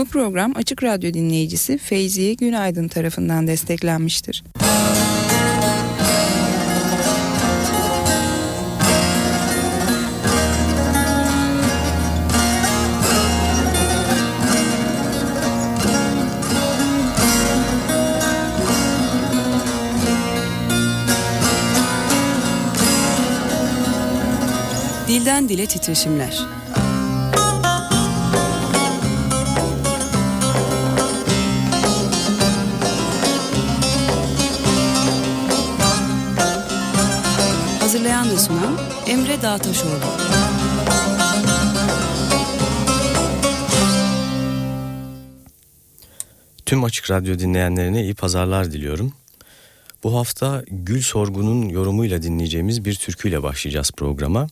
Bu program Açık Radyo dinleyicisi Feyziye Günaydın tarafından desteklenmiştir. Dilden Dile Titreşimler Hazırlayan ve sunan Emre Dağtaşoğlu Tüm Açık Radyo dinleyenlerine iyi pazarlar diliyorum. Bu hafta Gül Sorgun'un yorumuyla dinleyeceğimiz bir türküyle başlayacağız programa.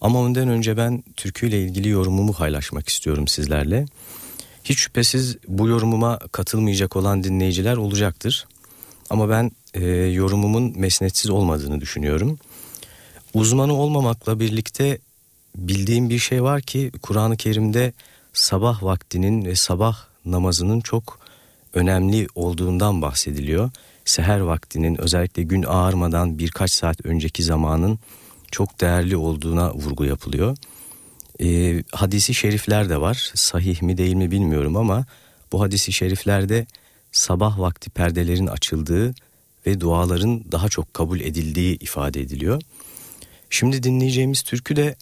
Ama ondan önce ben türküyle ilgili yorumumu paylaşmak istiyorum sizlerle. Hiç şüphesiz bu yorumuma katılmayacak olan dinleyiciler olacaktır. Ama ben e, yorumumun mesnetsiz olmadığını düşünüyorum. Uzmanı olmamakla birlikte bildiğim bir şey var ki Kur'an-ı Kerim'de sabah vaktinin ve sabah namazının çok önemli olduğundan bahsediliyor. Seher vaktinin özellikle gün ağarmadan birkaç saat önceki zamanın çok değerli olduğuna vurgu yapılıyor. Ee, hadisi şerifler de var. Sahih mi değil mi bilmiyorum ama bu hadisi şeriflerde sabah vakti perdelerin açıldığı ve duaların daha çok kabul edildiği ifade ediliyor. Şimdi dinleyeceğimiz türkü de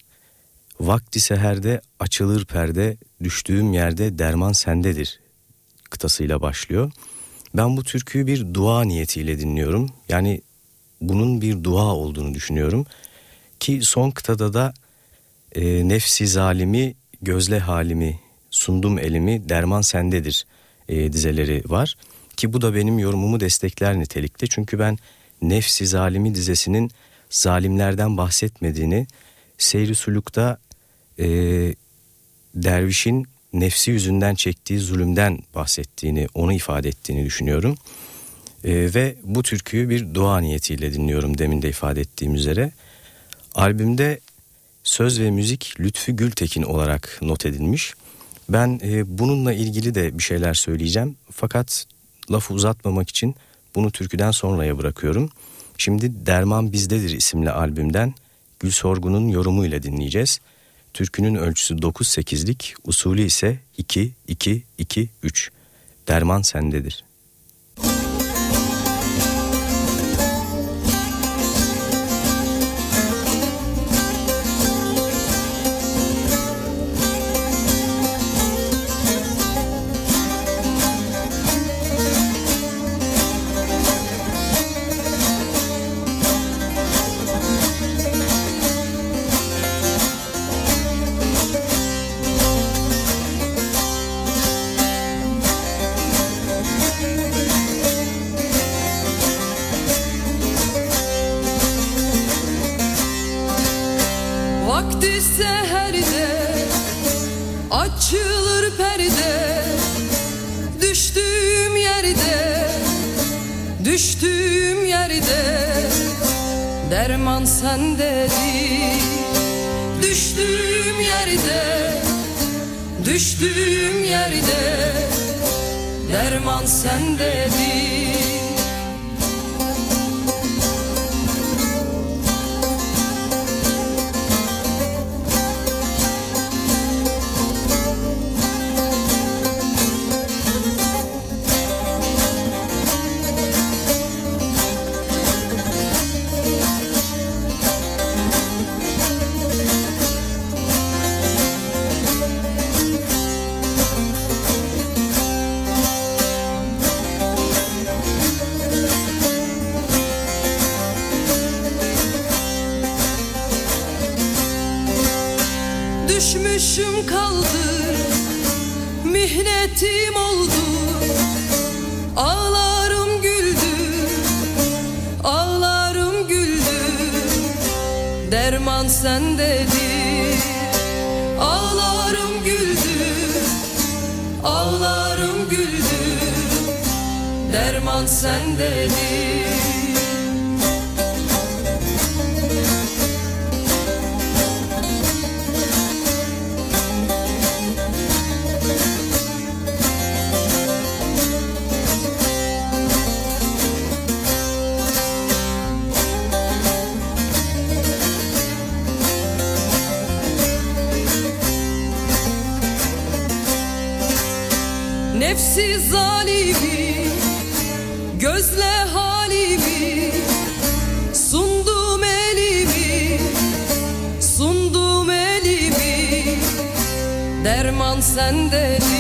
Vakti seherde açılır perde, düştüğüm yerde derman sendedir kıtasıyla başlıyor. Ben bu türküyü bir dua niyetiyle dinliyorum. Yani bunun bir dua olduğunu düşünüyorum. Ki son kıtada da e, nefsi zalimi gözle halimi sundum elimi derman sendedir e, dizeleri var. Ki bu da benim yorumumu destekler nitelikte. Çünkü ben nefsi zalimi dizesinin zalimlerden bahsetmediğini seyri sulukta e, dervişin nefsi yüzünden çektiği zulümden bahsettiğini, onu ifade ettiğini düşünüyorum. E, ve bu türküyü bir dua niyetiyle dinliyorum demin de ifade ettiğim üzere. Albümde söz ve müzik Lütfü Gültekin olarak not edilmiş. Ben e, bununla ilgili de bir şeyler söyleyeceğim. Fakat lafı uzatmamak için bunu türküden sonraya bırakıyorum. Şimdi Derman Bizdedir isimli albümden Gül Sorgun'un yorumuyla dinleyeceğiz. Türkünün ölçüsü 9-8'lik, usulü ise 2-2-2-3. Derman sendedir. Düştüğüm yerde Derman sendedir Mihnetim oldu. Ağlarım güldü Ağlarım güldü. Derman sendedir Ağlarım güldü Ağlarım güldü. Derman sendedir Nefsi zalimi Gözle halimi Sundum elimi Sundum elimi Derman sendedir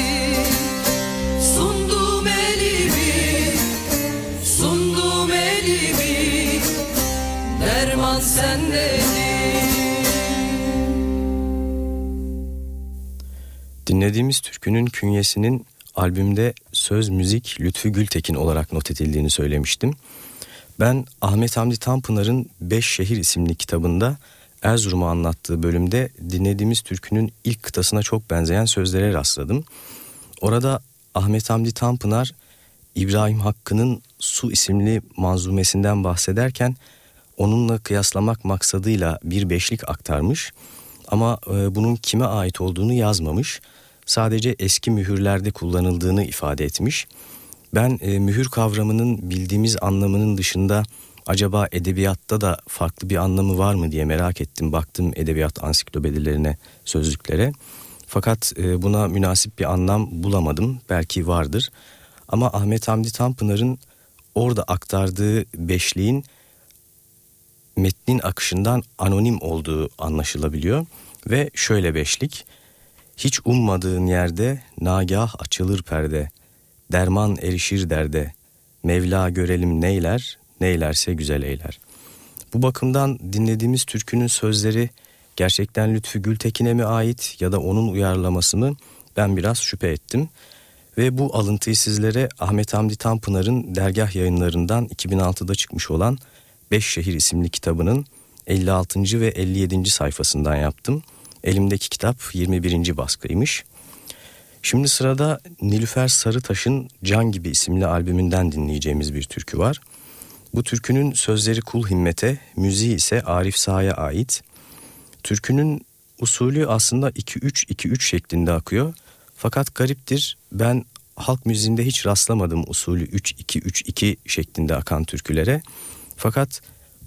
Dinlediğimiz türkünün künyesinin albümde söz müzik Lütfü Gültekin olarak not edildiğini söylemiştim. Ben Ahmet Hamdi Tanpınar'ın Beş Şehir isimli kitabında Erzurum'u anlattığı bölümde dinlediğimiz türkünün ilk kıtasına çok benzeyen sözlere rastladım. Orada Ahmet Hamdi Tanpınar İbrahim Hakkı'nın Su isimli manzumesinden bahsederken onunla kıyaslamak maksadıyla bir beşlik aktarmış ama e, bunun kime ait olduğunu yazmamış sadece eski mühürlerde kullanıldığını ifade etmiş. Ben e, mühür kavramının bildiğimiz anlamının dışında acaba edebiyatta da farklı bir anlamı var mı diye merak ettim. Baktım edebiyat ansiklopedilerine, sözlüklere. Fakat e, buna münasip bir anlam bulamadım. Belki vardır. Ama Ahmet Hamdi Tanpınar'ın orada aktardığı beşliğin metnin akışından anonim olduğu anlaşılabiliyor. Ve şöyle beşlik... Hiç ummadığın yerde nagah açılır perde. Derman erişir derde. Mevla görelim neyler, neylerse güzel eyler. Bu bakımdan dinlediğimiz türkünün sözleri gerçekten Lütfü Gültekin'e mi ait ya da onun uyarlaması mı ben biraz şüphe ettim. Ve bu alıntıyı sizlere Ahmet Hamdi Tanpınar'ın dergah yayınlarından 2006'da çıkmış olan Beş Şehir isimli kitabının 56. ve 57. sayfasından yaptım. Elimdeki kitap 21. baskıymış. Şimdi sırada Nilüfer Sarıtaş'ın Can Gibi isimli albümünden dinleyeceğimiz bir türkü var. Bu türkünün sözleri Kul Himmet'e, müziği ise Arif Sağ'a ait. Türkünün usulü aslında 2-3-2-3 şeklinde akıyor. Fakat gariptir ben halk müziğinde hiç rastlamadım usulü 3-2-3-2 şeklinde akan türkülere. Fakat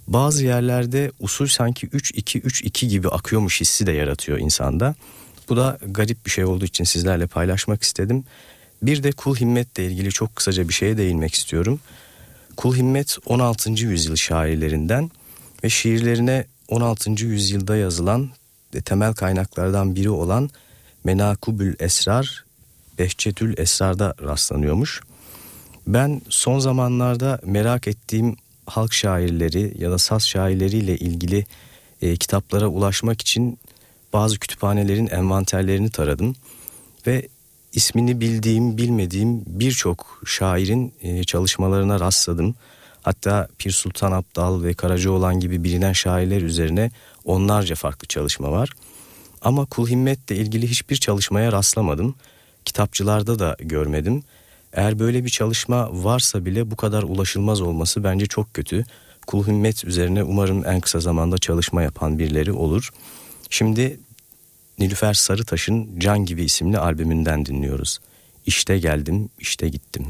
bazı yerlerde usul sanki 3-2-3-2 gibi akıyormuş hissi de yaratıyor insanda. Bu da garip bir şey olduğu için sizlerle paylaşmak istedim. Bir de Kul Himmet'le ilgili çok kısaca bir şeye değinmek istiyorum. Kul Himmet 16. yüzyıl şairlerinden ve şiirlerine 16. yüzyılda yazılan temel kaynaklardan biri olan Menakubül Esrar, Behçetül Esrar'da rastlanıyormuş. Ben son zamanlarda merak ettiğim halk şairleri ya da saz şairleriyle ilgili e, kitaplara ulaşmak için bazı kütüphanelerin envanterlerini taradım ve ismini bildiğim bilmediğim birçok şairin e, çalışmalarına rastladım. Hatta Pir Sultan Abdal ve Karacaoğlan gibi bilinen şairler üzerine onlarca farklı çalışma var. Ama Kul Himmet'le ilgili hiçbir çalışmaya rastlamadım. Kitapçılarda da görmedim. Eğer böyle bir çalışma varsa bile bu kadar ulaşılmaz olması bence çok kötü. Kul himmet üzerine umarım en kısa zamanda çalışma yapan birileri olur. Şimdi Nilüfer Sarıtaş'ın Can Gibi isimli albümünden dinliyoruz. İşte geldim, işte gittim.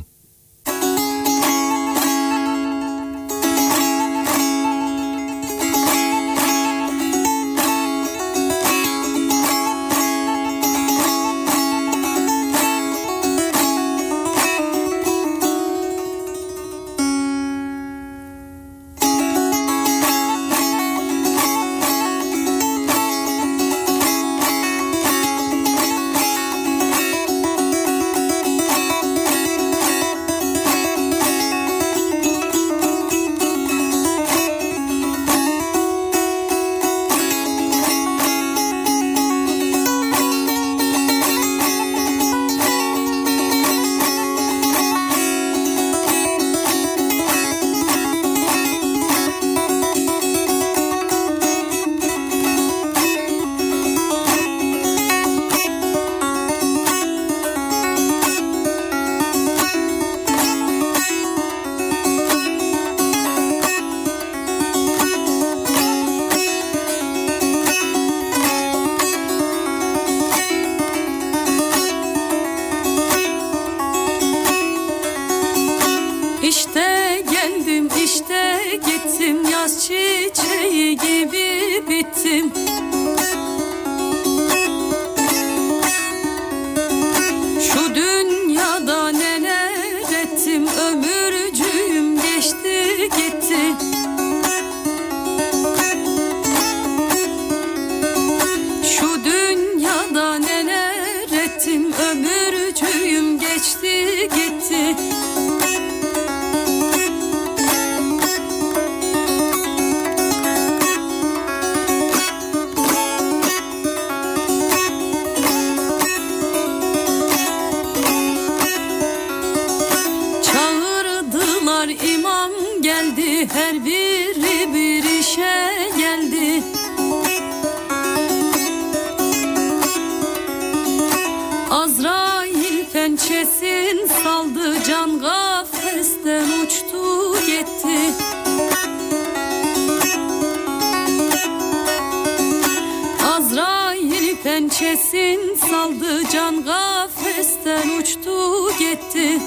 Pençesin saldı can gafesten uçtu gitti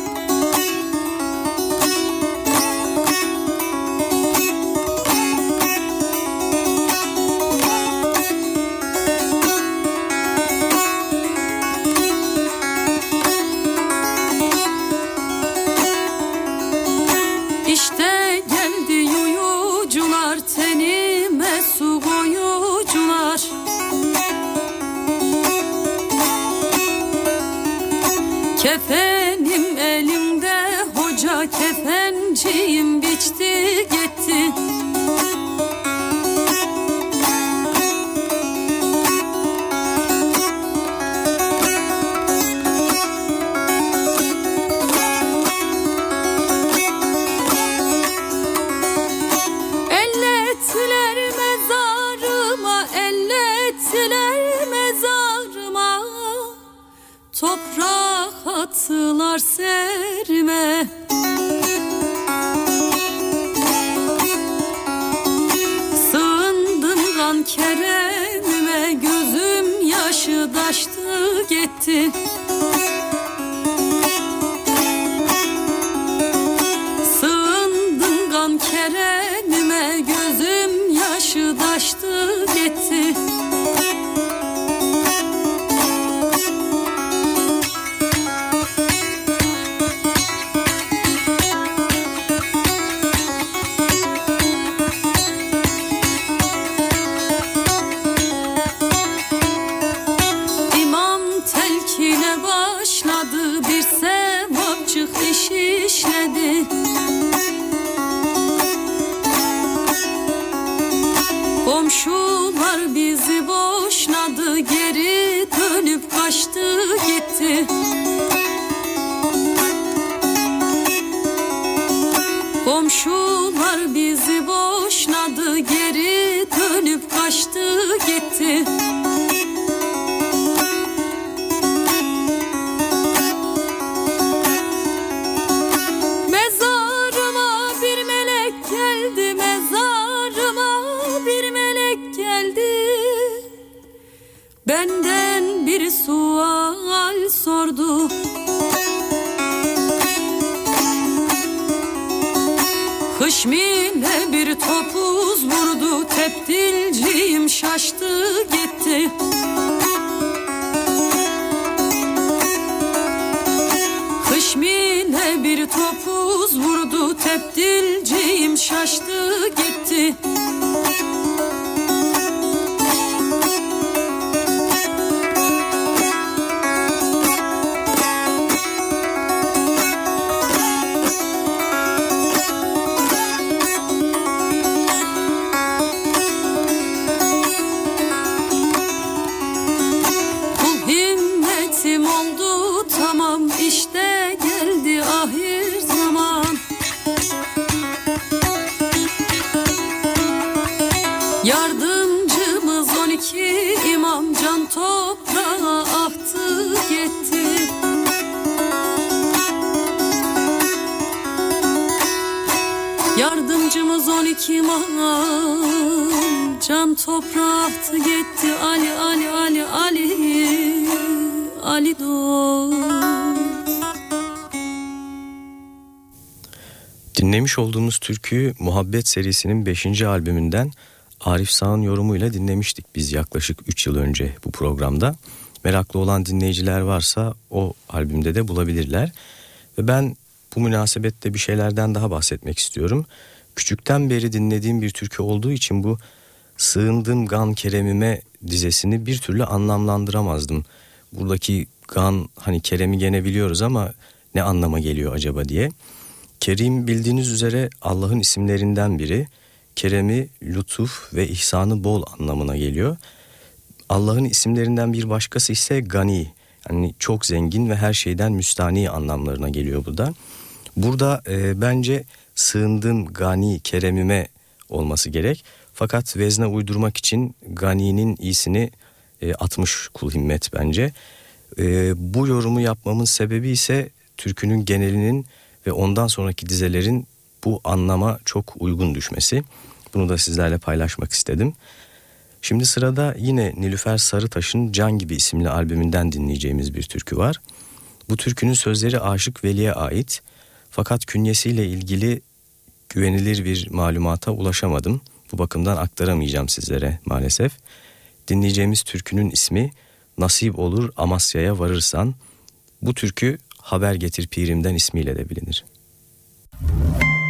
Bhagwan. Hışmine bir topuz vurdu Tepdilciğim şaştı gitti. Hışmine bir topuz vurdu Tepdilciğim şaştı gitti Yardımcımız 12 imam can toprağa ahtı gitti Ali Ali Ali Ali Ali dost Dinlemiş olduğumuz türküyü Muhabbet serisinin 5. albümünden Arif Sağ'ın yorumuyla dinlemiştik biz yaklaşık 3 yıl önce bu programda. Meraklı olan dinleyiciler varsa o albümde de bulabilirler. Ve ben bu münasebette bir şeylerden daha bahsetmek istiyorum. Küçükten beri dinlediğim bir türkü olduğu için bu sığındım gan keremime dizesini bir türlü anlamlandıramazdım. Buradaki gan hani keremi gene biliyoruz ama ne anlama geliyor acaba diye. Kerim bildiğiniz üzere Allah'ın isimlerinden biri. Keremi, lütuf ve ihsanı bol anlamına geliyor. Allah'ın isimlerinden bir başkası ise gani. Yani çok zengin ve her şeyden müstani anlamlarına geliyor bu da. Burada e, bence sığındım gani keremime olması gerek. Fakat vezne uydurmak için ganinin iyisini e, atmış kul himmet bence. E, bu yorumu yapmamın sebebi ise türkünün genelinin ve ondan sonraki dizelerin bu anlama çok uygun düşmesi. Bunu da sizlerle paylaşmak istedim. Şimdi sırada yine Nilüfer Sarıtaş'ın Can Gibi isimli albümünden dinleyeceğimiz bir türkü var. Bu türkünün sözleri Aşık Veli'ye ait fakat künyesiyle ilgili güvenilir bir malumata ulaşamadım. Bu bakımdan aktaramayacağım sizlere maalesef. Dinleyeceğimiz türkünün ismi Nasip olur Amasya'ya varırsan. Bu türkü Haber Getir Pirim'den ismiyle de bilinir. Müzik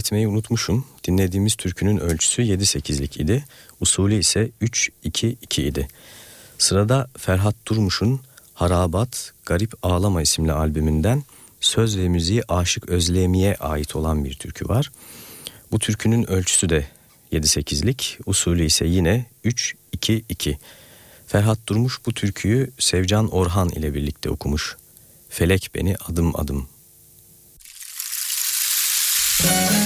buraya not etmeyi unutmuşum. Dinlediğimiz türkünün ölçüsü 7-8'lik idi. Usulü ise 3-2-2 idi. Sırada Ferhat Durmuş'un Harabat Garip Ağlama isimli albümünden söz ve müziği Aşık Özlemi'ye ait olan bir türkü var. Bu türkünün ölçüsü de 7-8'lik, usulü ise yine 3-2-2. Ferhat Durmuş bu türküyü Sevcan Orhan ile birlikte okumuş. Felek beni adım adım hepsi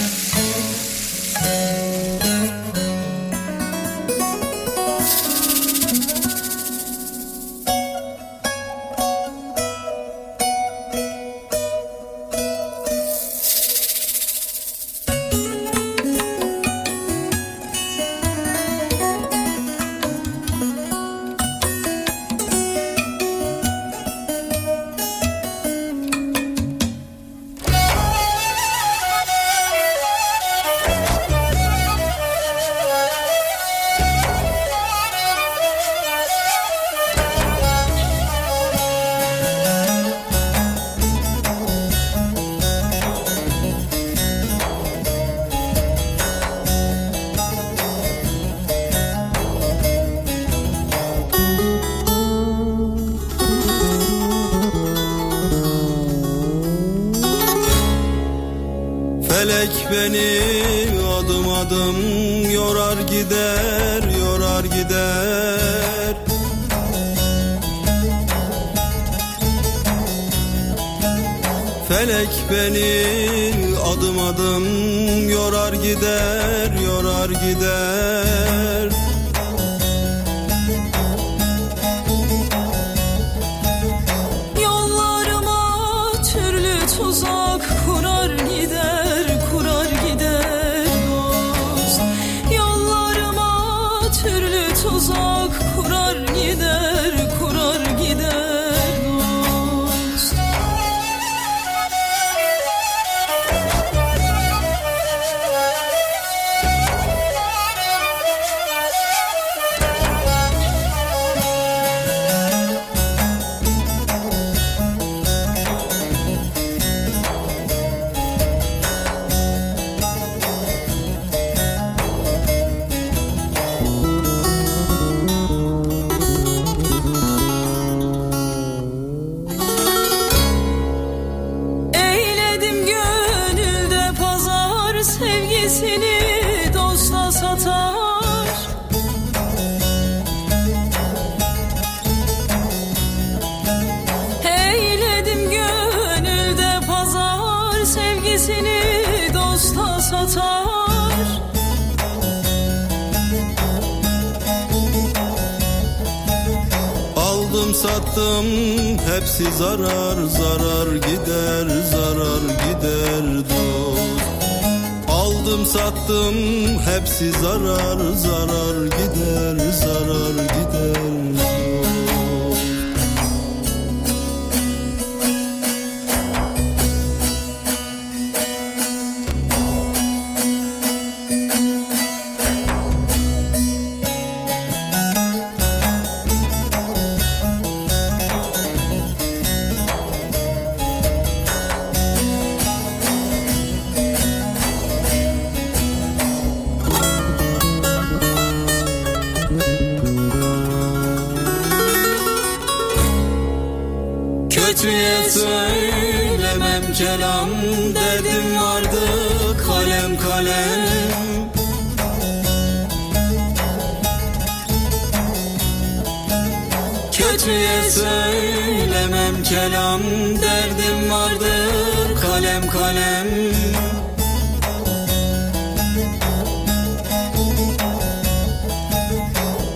kelam derdim vardır kalem kalem.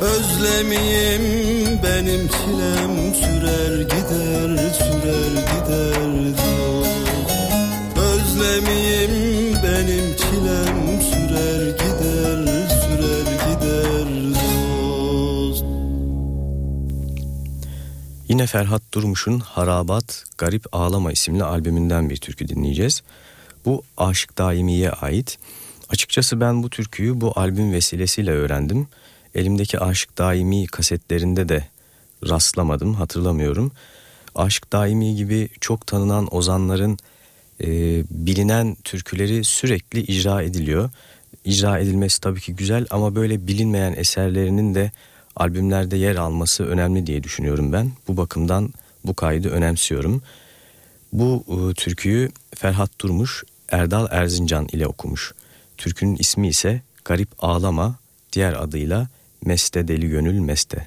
Özlemiyim benim çilem sürer gider sürer gider dost Özlemiyim benim çilem sürer gider Yine Ferhat Durmuş'un Harabat Garip Ağlama isimli albümünden bir türkü dinleyeceğiz. Bu Aşık Daimi'ye ait. Açıkçası ben bu türküyü bu albüm vesilesiyle öğrendim. Elimdeki Aşık Daimi kasetlerinde de rastlamadım, hatırlamıyorum. Aşık Daimi gibi çok tanınan ozanların e, bilinen türküleri sürekli icra ediliyor. İcra edilmesi tabii ki güzel ama böyle bilinmeyen eserlerinin de albümlerde yer alması önemli diye düşünüyorum ben. Bu bakımdan bu kaydı önemsiyorum. Bu e, türküyü Ferhat Durmuş, Erdal Erzincan ile okumuş. Türkünün ismi ise Garip Ağlama, diğer adıyla Meste Deli Gönül Meste.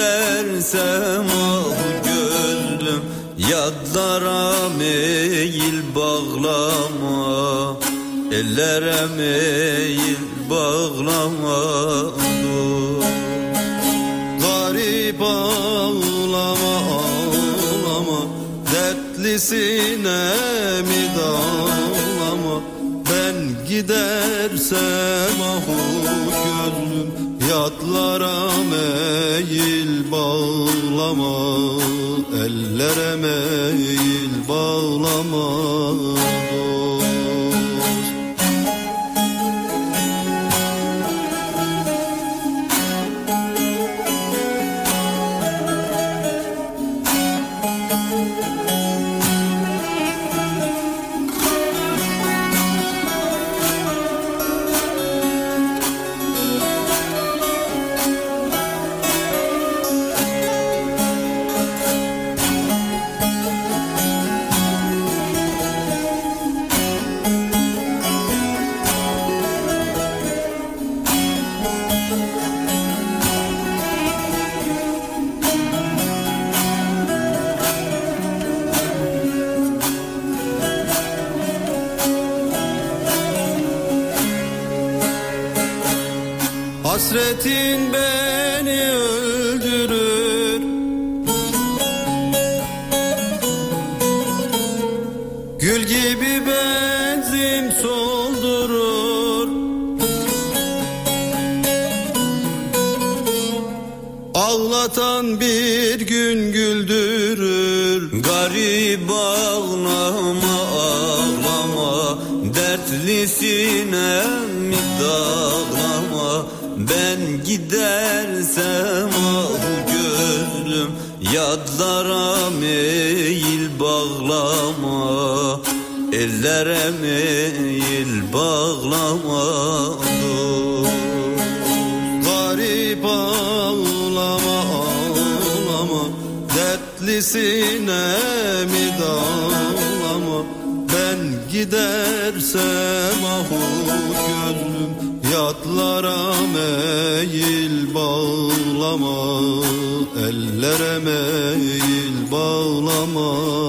gidersem ah gözlüm Yadlara meyil bağlama. Ellere meyil bağlama Garip ağlama dertlisine mi dağlama? Ben gidersem ahu gönlüm Yatlara meyil bağlama Ellere meyil bağlama Hasretin beni Ellere meyil bağlama Garip ağlama ağlama. Dertlisine mi dağlama Ben gidersem ahu gönlüm Yatlara meyil bağlama. Ellere meyil bağlama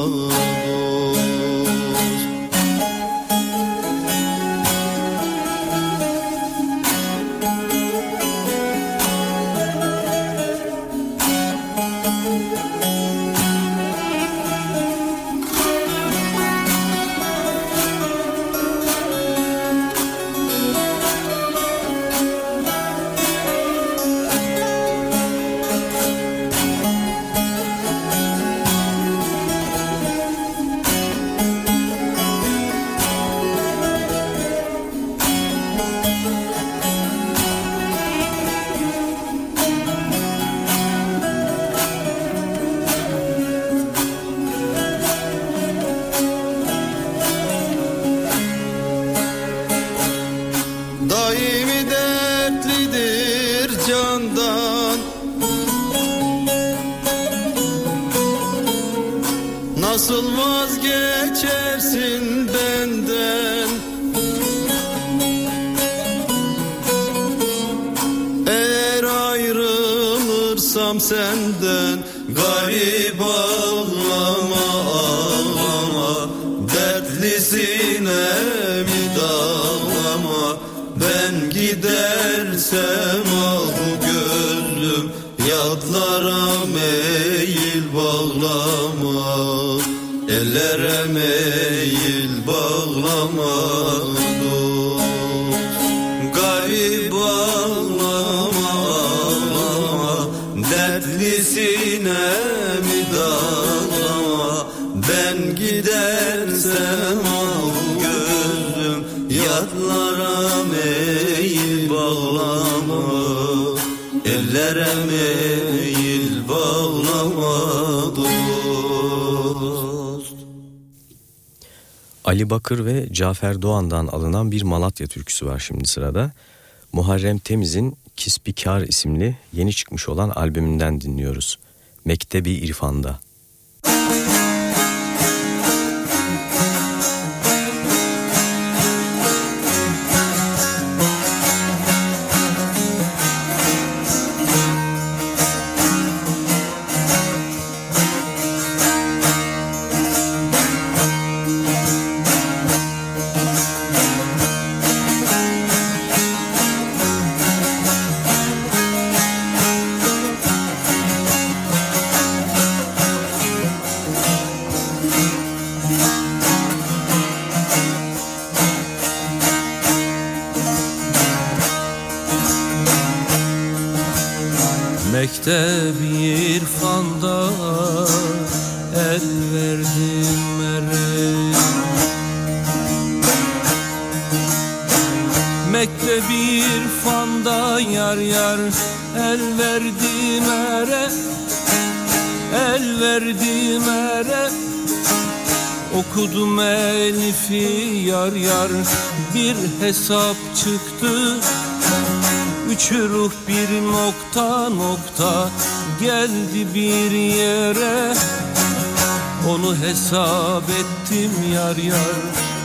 Cafer Doğan'dan alınan bir Malatya türküsü var şimdi sırada. Muharrem Temiz'in Kispikar isimli yeni çıkmış olan albümünden dinliyoruz. Mektebi İrfan'da. Hesap çıktı. Üç ruh bir nokta nokta geldi bir yere. Onu hesap ettim yar yar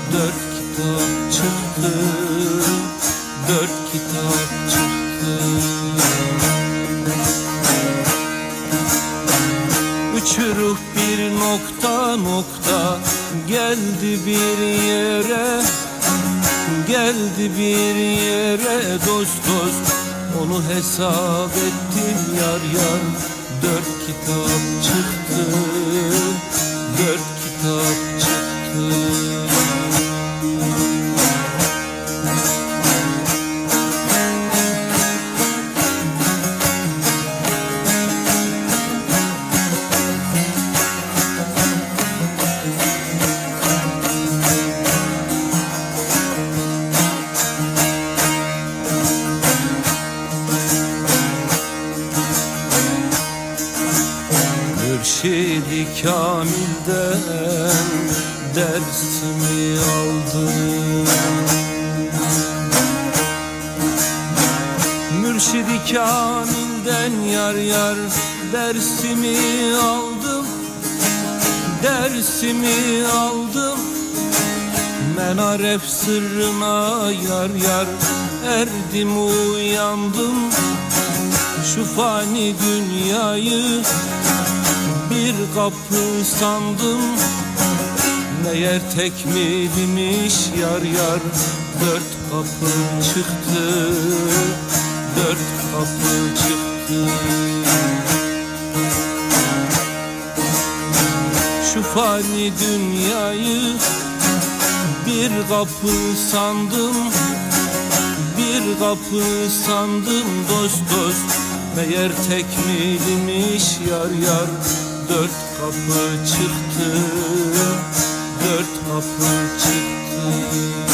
dersimi aldım Dersimi aldım. Menaref sırrına yar yar erdim uyandım. Şu fani dünyayı bir kapı sandım. Meğer tekmilmiş yar yar Dört kapı çıktı Dört kapı çıktı fani dünyayı bir kapı sandım Bir kapı sandım dost dost. Meğer tekmilmiş yar yar Dört kapı çıktı Dört kapı çıktı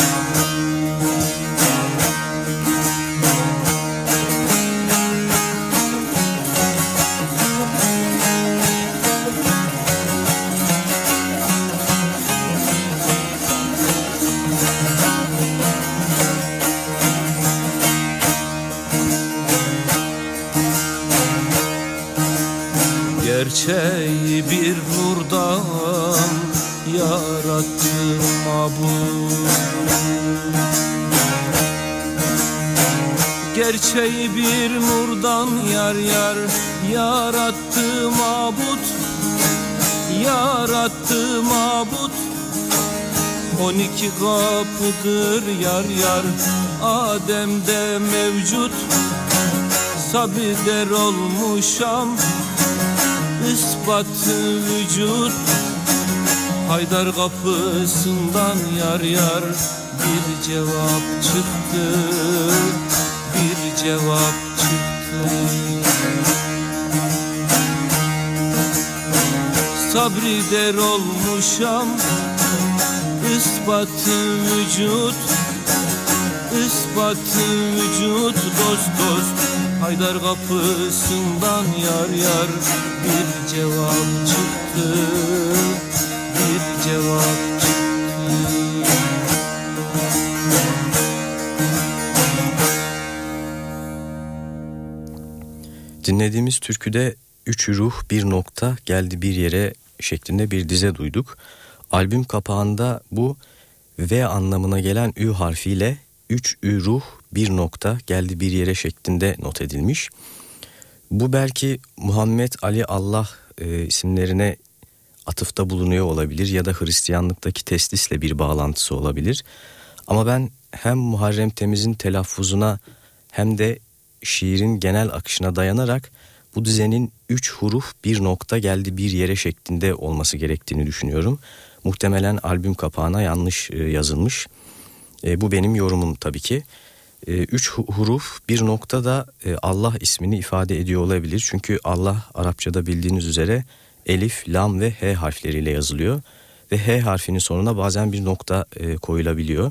Nurdan yarattım mabut Gerçeği bir nurdan yar yar yarattı mabut Yarattı mabut On iki kapıdır yar yar Adem'de mevcut. Sabider olmuşam ispatı vücut Haydar kapısından yar yar bir cevap çıktı Bir cevap çıktı. Sabri der olmuşam ispatı vücut ispatı vücut dost dost Haydar kapısından yar yar bir cevap çıktı Bir cevap çıktı Dinlediğimiz türküde üç ruh bir nokta geldi bir yere şeklinde bir dize duyduk. Albüm kapağında bu V anlamına gelen Ü harfiyle 3 Ü ruh bir nokta geldi bir yere şeklinde not edilmiş. Bu belki Muhammed Ali Allah e, isimlerine atıfta bulunuyor olabilir ya da Hristiyanlıktaki testisle bir bağlantısı olabilir. Ama ben hem Muharrem Temiz'in telaffuzuna hem de şiirin genel akışına dayanarak bu düzenin üç huruf bir nokta geldi bir yere şeklinde olması gerektiğini düşünüyorum. Muhtemelen albüm kapağına yanlış e, yazılmış. E, bu benim yorumum tabii ki. E, üç huruf bir nokta da e, Allah ismini ifade ediyor olabilir. Çünkü Allah Arapçada bildiğiniz üzere elif, lam ve h harfleriyle yazılıyor. Ve h harfinin sonuna bazen bir nokta e, koyulabiliyor.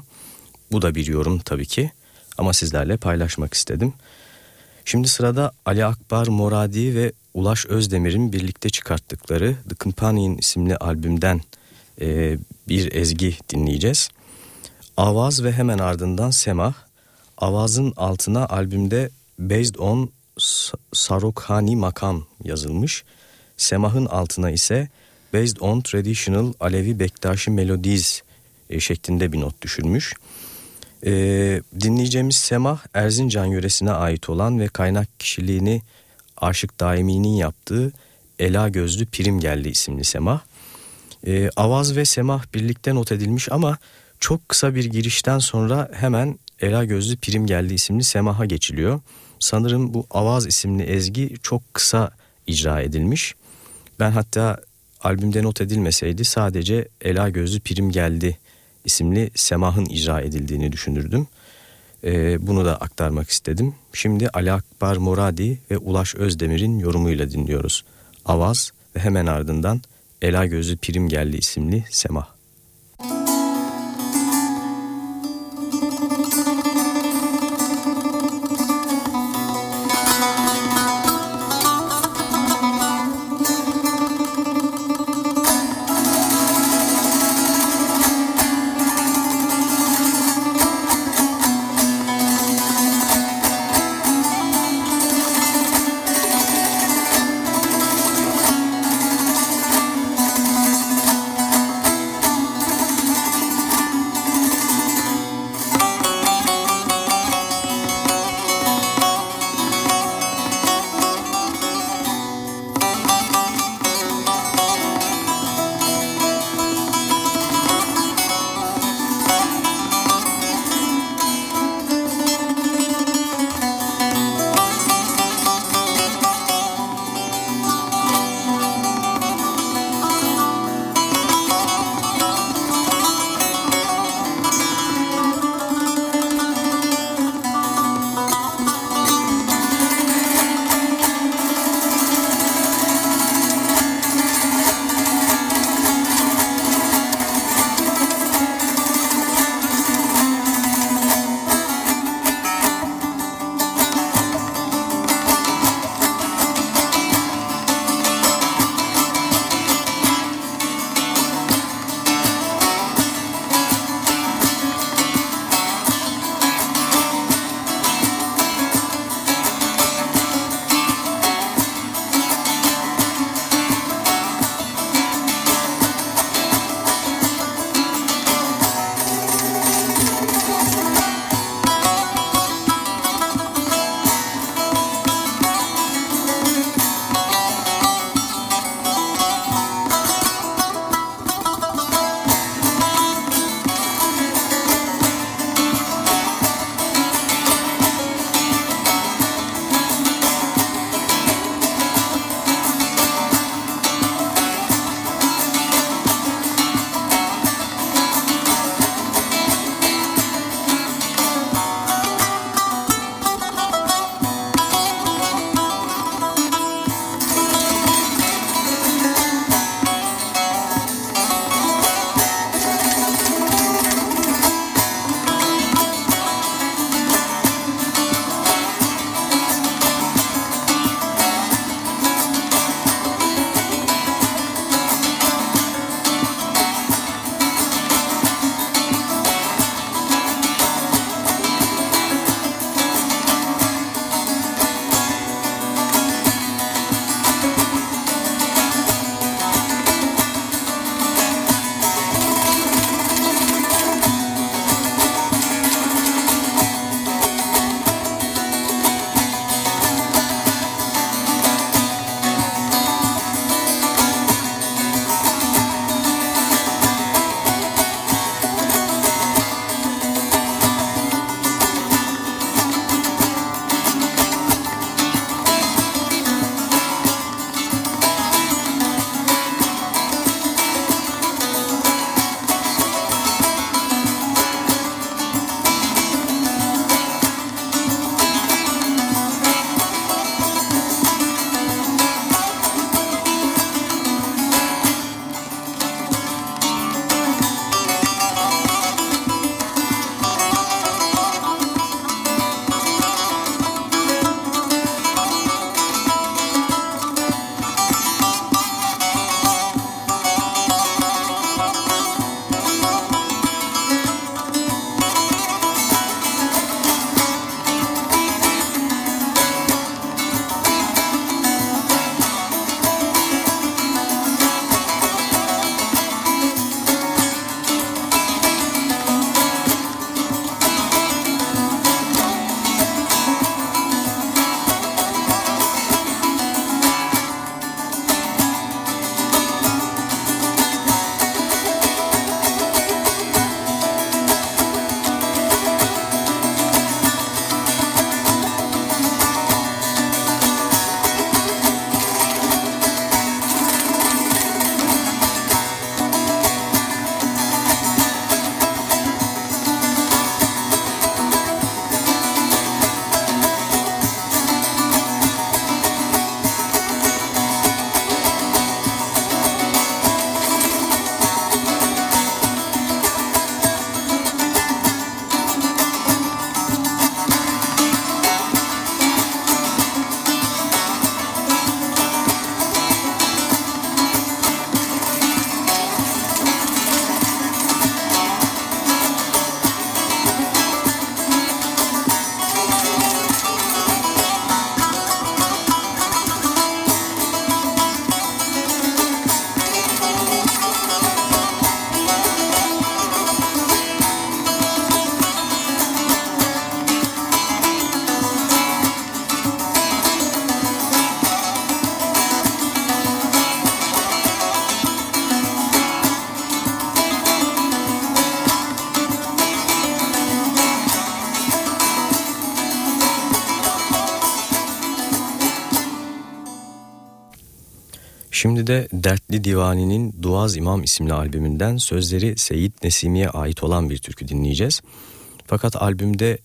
Bu da bir yorum tabii ki ama sizlerle paylaşmak istedim. Şimdi sırada Ali Akbar Moradi ve Ulaş Özdemir'in birlikte çıkarttıkları The Companion isimli albümden e, bir ezgi dinleyeceğiz. Avaz ve hemen ardından Semah. Avaz'ın altına albümde Based on Sarokhani makam yazılmış. Semah'ın altına ise Based on Traditional Alevi Bektaşi Melodies e, şeklinde bir not düşürmüş. E, dinleyeceğimiz Semah Erzincan yöresine ait olan ve kaynak kişiliğini Aşık Daimi'nin yaptığı Ela Gözlü Pirim Geldi isimli Semah. E, Avaz ve Semah birlikte not edilmiş ama çok kısa bir girişten sonra hemen Ela Gözlü Pirim Geldi isimli Semah'a geçiliyor. Sanırım bu Avaz isimli ezgi çok kısa icra edilmiş. Ben hatta albümde not edilmeseydi sadece Ela Gözlü Pirim Geldi isimli Semah'ın icra edildiğini düşünürdüm. Ee, bunu da aktarmak istedim. Şimdi Ali Akbar Moradi ve Ulaş Özdemir'in yorumuyla dinliyoruz. Avaz ve hemen ardından Ela Gözlü Pirim Geldi isimli Semah. Dertli Divani'nin Duaz İmam isimli albümünden sözleri Seyit Nesimi'ye ait olan bir türkü dinleyeceğiz. Fakat albümde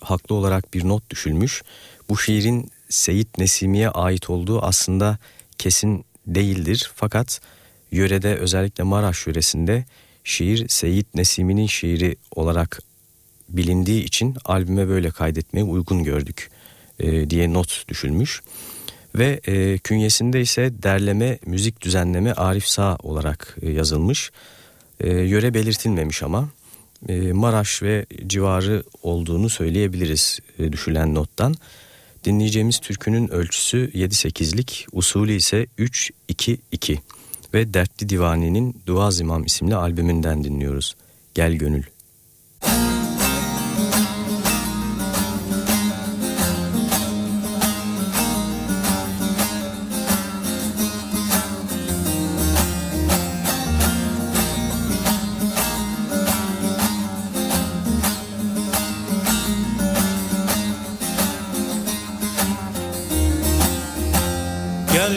haklı olarak bir not düşülmüş. Bu şiirin Seyit Nesimi'ye ait olduğu aslında kesin değildir. Fakat yörede özellikle Maraş yöresinde şiir Seyit Nesimi'nin şiiri olarak bilindiği için albüme böyle kaydetmeyi uygun gördük e, diye not düşülmüş. Ve e, künyesinde ise derleme, müzik düzenleme Arif Sağ olarak e, yazılmış. E, yöre belirtilmemiş ama e, Maraş ve civarı olduğunu söyleyebiliriz e, düşülen nottan. Dinleyeceğimiz türkünün ölçüsü 7-8'lik, usulü ise 3-2-2 ve Dertli Divani'nin Duaz İmam isimli albümünden dinliyoruz. Gel Gönül.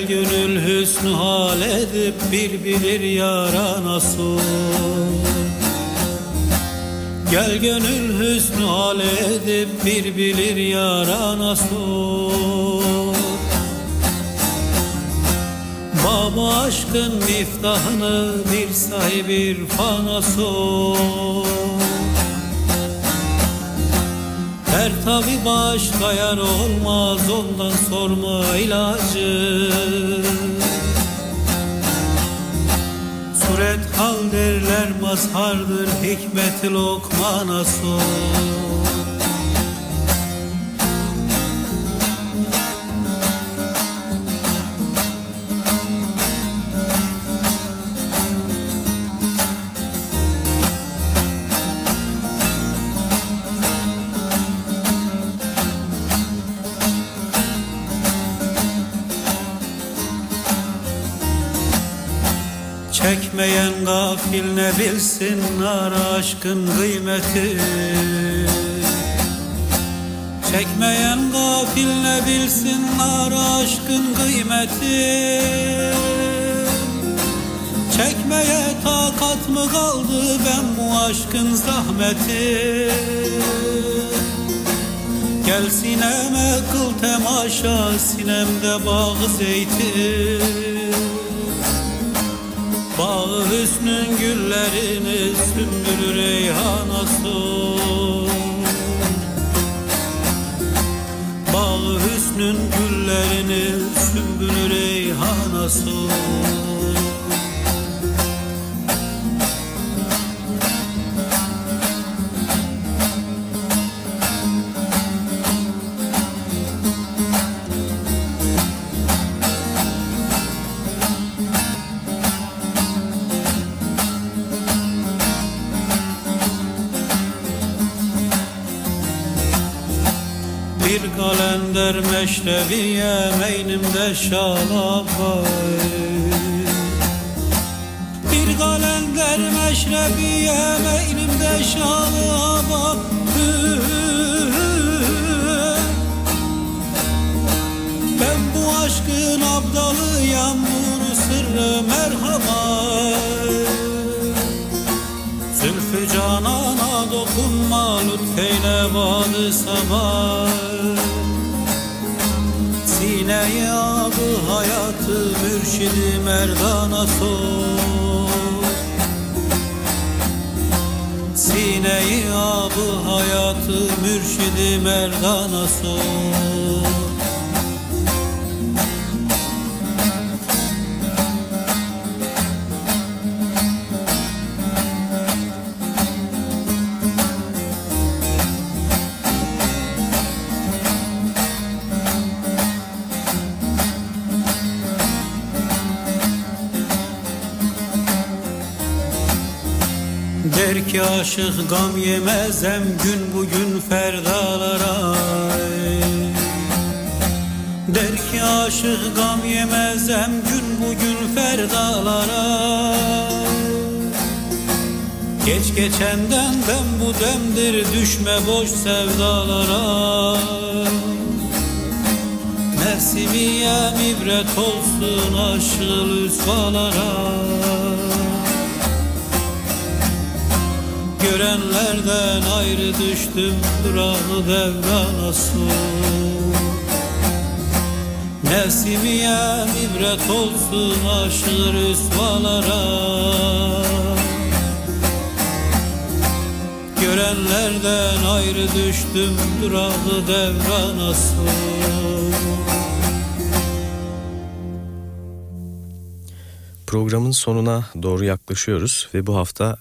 Hüsnü hal edip bir bilir yara nasıl? Gel gönül hüsnü hal edip bir bilir yara nasıl? Baba aşkın miftahını bir sahibi irfana sor her tabi başka yar olmaz ondan sorma ilacı. Suret hal derler mazhardır hikmet lokmana sor gafil ne bilsin nar aşkın kıymeti. Çekmeyen gafil ne bilsin nar aşkın kıymeti. Çekmeye takat mı kaldı ben bu aşkın zahmeti? Gel sineme kıl temaşa sinemde bağ zeytin hüsnün güllerini sümbülü reyhanası Bağı hüsnün güllerini sümbülü reyhanası kalender meşrebiye meynimde şalabay Bir kalender meşrebiye meynimde şalabay Ben bu aşkın abdalıyam bunu sırrı merhaba. Zülfü canana dokunma lütfeyle vadı sabah mürşidi merdana sor. Sineyi abı hayatı mürşidi merdana sor ki aşık gam yemezem gün bugün ferdalara. Der ki aşık gam yemezem gün bugün ferdalara. Geç geçenden ben bu demdir düşme boş sevdalara. Ne Nesimiyem ibret olsun aşıl üsvalara Görenlerden ayrı düştüm durağı devrana su. Nesimiyem ibret olsun aşır üsvalara Görenlerden ayrı düştüm durağı devrana Programın sonuna doğru yaklaşıyoruz ve bu hafta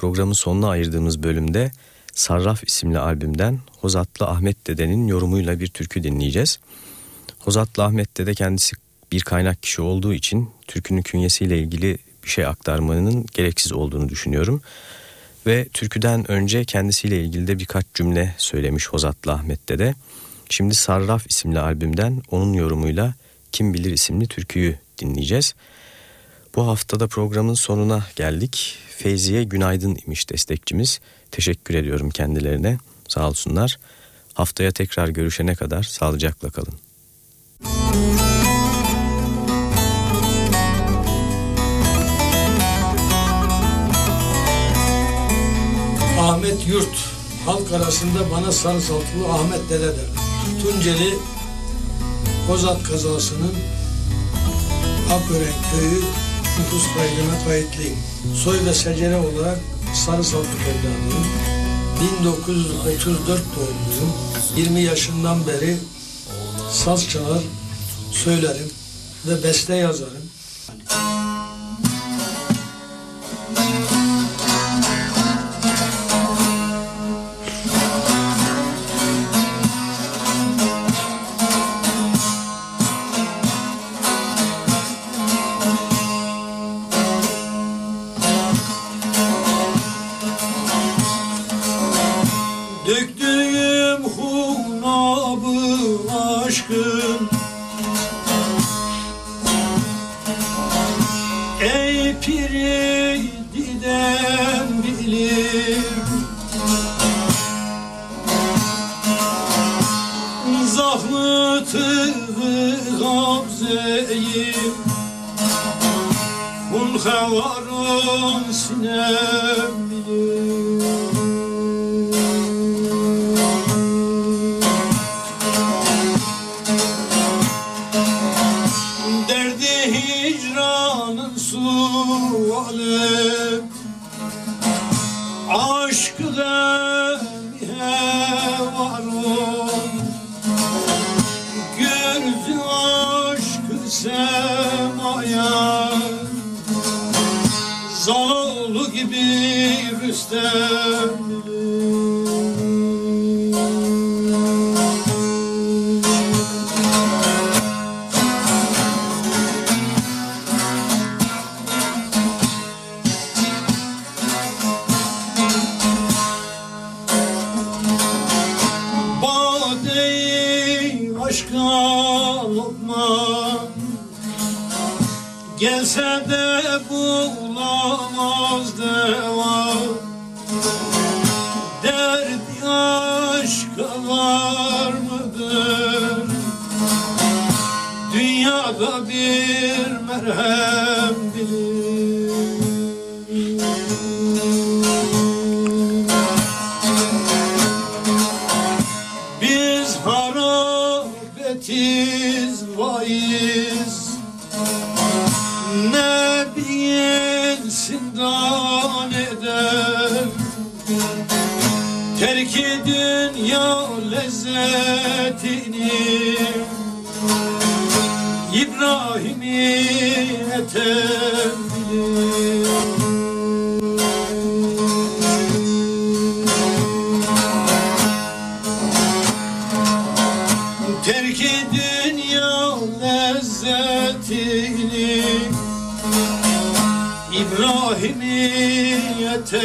programın sonuna ayırdığımız bölümde Sarraf isimli albümden Hozatlı Ahmet Dede'nin yorumuyla bir türkü dinleyeceğiz. Hozatlı Ahmet Dede kendisi bir kaynak kişi olduğu için türkünün künyesiyle ilgili bir şey aktarmanın gereksiz olduğunu düşünüyorum. Ve türküden önce kendisiyle ilgili de birkaç cümle söylemiş Hozatlı Ahmet Dede. Şimdi Sarraf isimli albümden onun yorumuyla Kim Bilir isimli türküyü dinleyeceğiz. Bu haftada programın sonuna geldik. Feyziye Günaydın imiş destekçimiz. Teşekkür ediyorum kendilerine. Sağ olsunlar. Haftaya tekrar görüşene kadar sağlıcakla kalın. Ahmet Yurt halk arasında bana sarı saltılı Ahmet Dede derler. Tunceli Kozat kazasının Akören köyü nüfus kaydına kayıtlıyım. Soy ve secere olarak sarı saltık evladıyım. 1934 doğumluyum. 20 yaşından beri saz çalar, söylerim ve beste yazarım. Gamzeyim Hun hevarın sinem Rahimiyete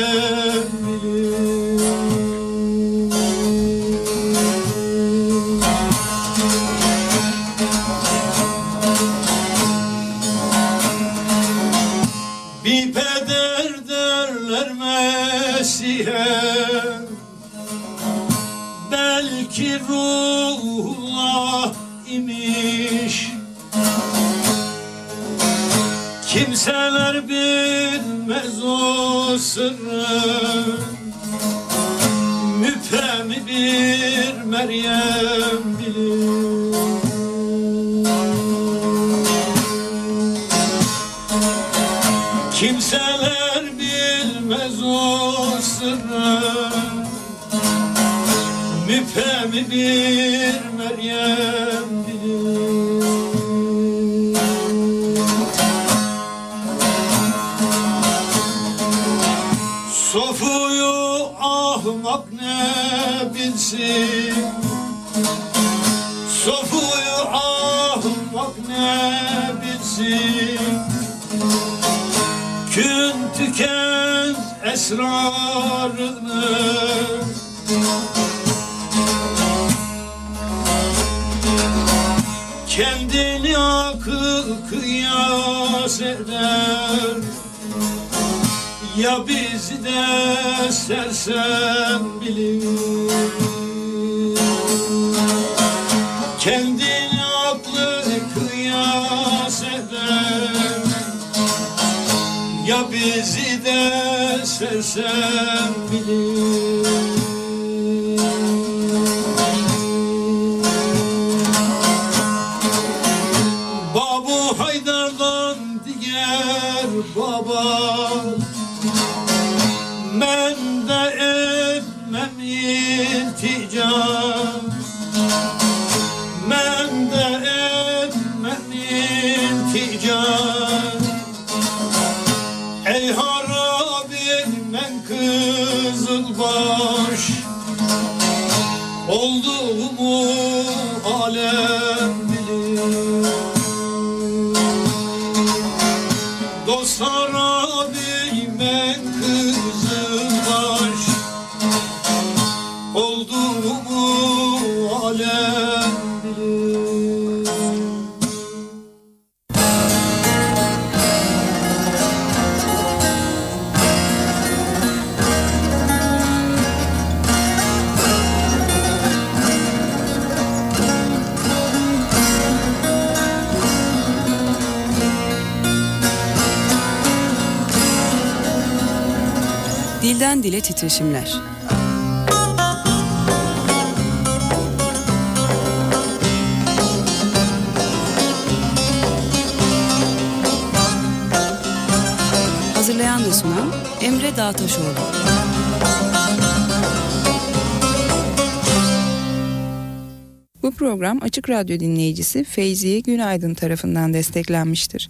Müphem bir Meryem bilir. Sofuyu ahmak ne bilsin? Sofuyu ahmak ne bilsin? Kün tüken esrarını Ya bizi de sersem bilir. Kendini aklı kıyas eder. Ya bizi de sersem dile titreşimler. Hazırlayan ve sunan Emre Dağtaşoğlu. Bu program Açık Radyo dinleyicisi Feyziye Günaydın tarafından desteklenmiştir.